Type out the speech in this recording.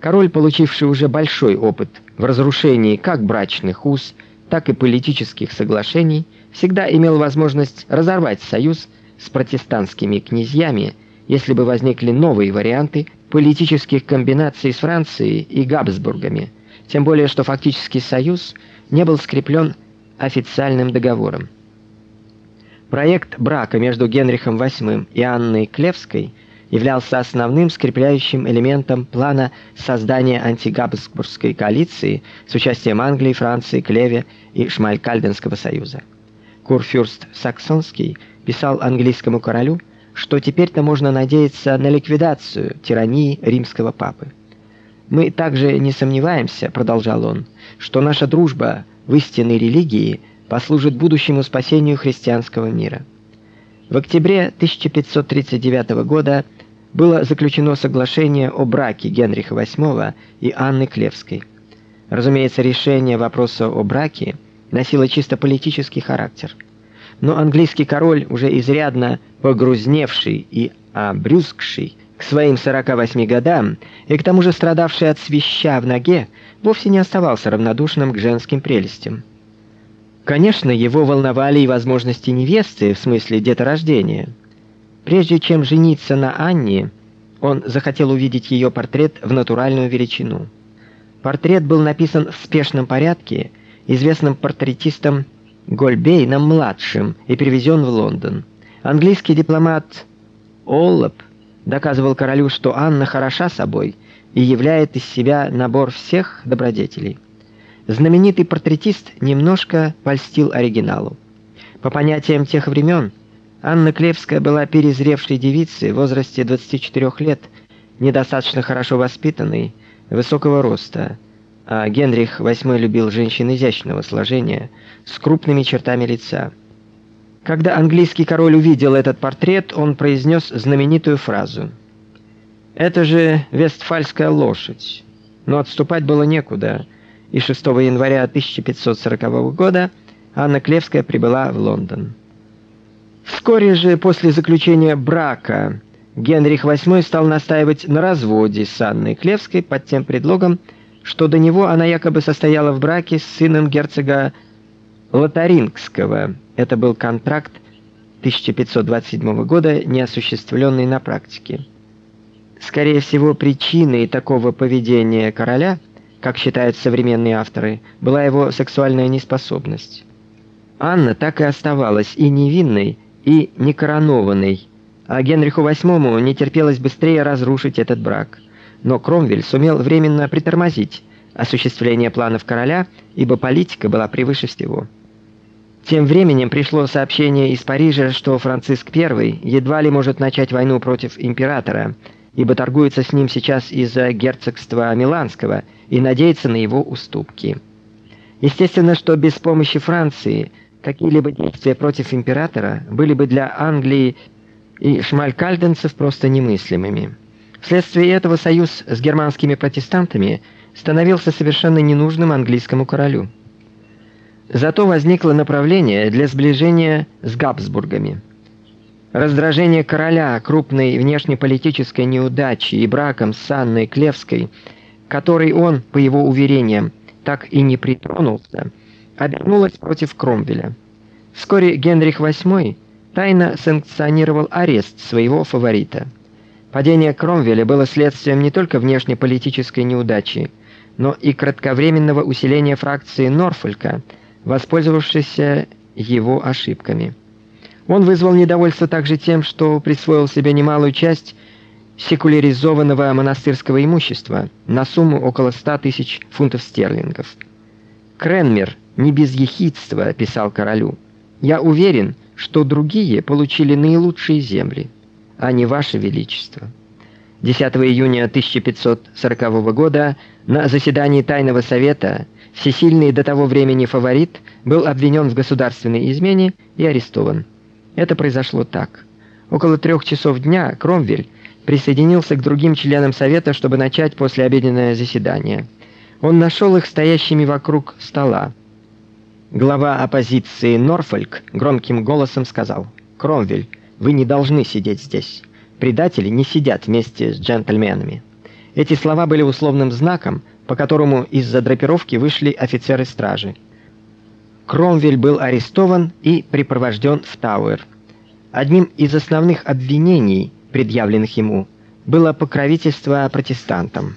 Король, получивший уже большой опыт в разрушении как брачных уз, так и политических соглашений, всегда имел возможность разорвать союз с протестантскими князьями, если бы возникли новые варианты политических комбинаций с Францией и Габсбургами, тем более что фактический союз не был скреплен официальным договором. Проект брака между Генрихом VIII и Анной Клевской являлся основным скрепляющим элементом плана создания антигабсбургской коалиции с участием Англии, Франции, Клеве и Шмалькальденского союза. Курфюрст Саксонский писал английскому королю, что теперь-то можно надеяться на ликвидацию тирании римского папы. Мы также не сомневаемся, продолжал он, что наша дружба в истинной религии послужит будущему спасению христианского мира. В октябре 1539 года было заключено соглашение о браке Генриха VIII и Анны Клевской. Разумеется, решение вопроса о браке носило чисто политический характер. Но английский король, уже изрядно погрузневший и обрюзгший к своим 48 годам и к тому же страдавший от свища в ноге, вовсе не оставался равнодушным к женским прелестям. Конечно, его волновали и возможности невесты в смысле деторождения. Прежде чем жениться на Анне, он захотел увидеть ее портрет в натуральную величину. Портрет был написан в спешном порядке известным портретистом Гольбейном младшим и перевезен в Лондон. Английский дипломат Оллоп доказывал королю, что Анна хороша собой и являет из себя набор всех добродетелей. Знаменитый портретист немножко польстил оригиналу. По понятиям тех времен, Анна Клевская была перезревшей девицей в возрасте 24 лет, недостаточно хорошо воспитанной, высокого роста, а Генрих VIII любил женщин изящного сложения, с крупными чертами лица. Когда английский король увидел этот портрет, он произнес знаменитую фразу: "Это же вестфальская лошадь". Но отступать было некуда, и 6 января 1540 года Анна Клевская прибыла в Лондон. Вскоре же после заключения брака Генрих VIII стал настаивать на разводе с Анной Клевской под тем предлогом, что до него она якобы состояла в браке с сыном герцога Лотарингского. Это был контракт 1527 года, не осуществленный на практике. Скорее всего, причиной такого поведения короля, как считают современные авторы, была его сексуальная неспособность. Анна так и оставалась и невинной, и некоронованной, а Генриху VIII не терпелось быстрее разрушить этот брак. Но Кромвель сумел временно притормозить осуществление планов короля, ибо политика была превыше всего. Тем временем пришло сообщение из Парижа, что Франциск I едва ли может начать войну против императора, ибо торгуется с ним сейчас из-за герцогства Миланского и надеется на его уступки. Естественно, что без помощи Франции какие-либо действия против императора были бы для Англии и шмалькальденцев просто немыслимыми. Вследствие этого союз с германскими протестантами становился совершенно ненужным английскому королю. Зато возникло направление для сближения с Габсбургами. Раздражение короля крупной внешнеполитической неудачей и браком с Анной Клевской, который он, по его уверениям, так и не притронулся, обернулось против Кромвеля. Вскоре Генрих VIII тайно санкционировал арест своего фаворита. Падение Кромвеля было следствием не только внешнеполитической неудачи, но и кратковременного усиления фракции Норфолька – воспользовавшийся его ошибками. Он вызвал недовольство также тем, что присвоил себе немалую часть секуляризованного монастырского имущества на сумму около 100 тысяч фунтов стерлингов. Кренмер не без ехидства писал королю: "Я уверен, что другие получили наилучшие земли, а не ваше величество". 10 июня 1540 года на заседании тайного совета Всесильный до того времени фаворит был обвинен в государственной измене и арестован. Это произошло так: около трех часов дня Кромвель присоединился к другим членам совета, чтобы начать послеобеденное заседание. Он нашел их стоящими вокруг стола. Глава оппозиции Норфольк громким голосом сказал: "Кромвель, вы не должны сидеть здесь. Предатели не сидят вместе с джентльменами. Эти слова были условным знаком, по которому из-за драпировки вышли офицеры стражи. Кромвель был арестован и припровожден в Тауэр. Одним из основных обвинений, предъявленных ему, было покровительство протестантам.